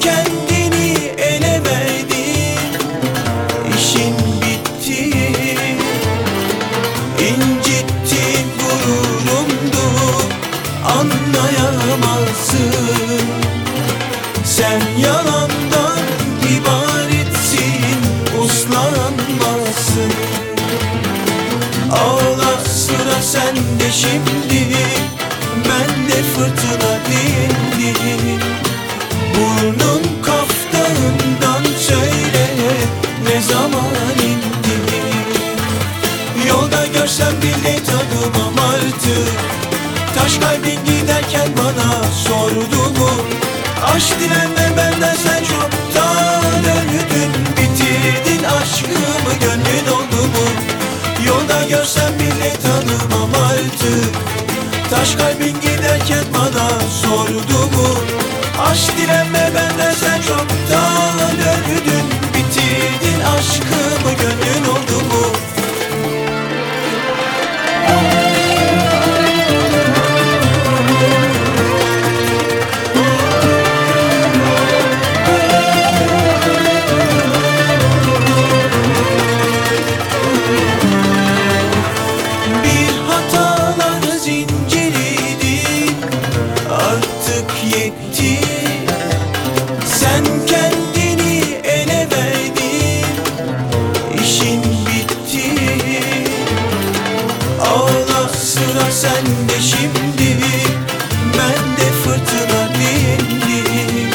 kendini ele verdin İşin bitti. İncittin gururumdu Anlayamazsın. Sen yalandan ibaretsin Uslanmazsın. Ağla sıra sende şimdi Ben de fırtına dindi Görsem bile tanımam artık Taş kalbin giderken bana sordu mu? Aşk dilenme benden sen çoktan öldün. Bitirdin aşkımı gönlün oldu mu? Yolda görsem bile tanımam artık Taş kalbin giderken bana sordu mu? Aşk dilenme benden sen çoktan öldün Yetti Sen kendini ele verdin İşin bitti. Ağla sıra sende şimdi Ben de fırtına değildim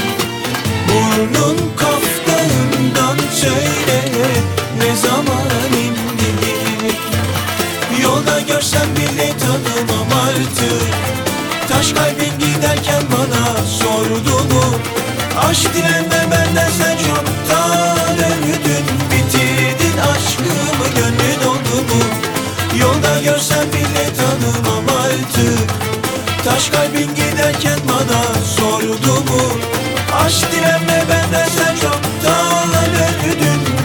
Burnun kaftağından söyle Ne zaman indi? Yolda görsem bile tanımam artık Taş kalbin giderken bana sordu mu Aşk dilenme benden sen çoktan öldün Bitirdin aşkımı gönlün oldu mu Yolda görsem bile tanımam artık. Taş kalbin giderken bana sordu mu Aşk dilenme benden sen çoktan öldün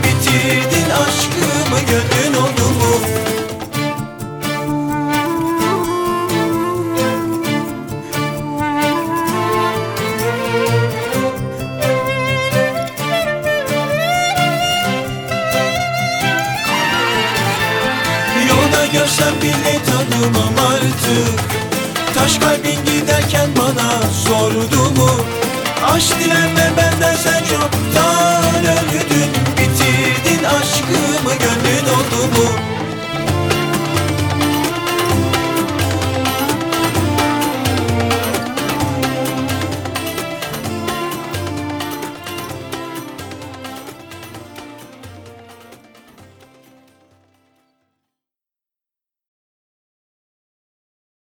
Görsem bile tanımam artık. Taş kalbin giderken bana sordu mu? Aşk dilenme benden sen çok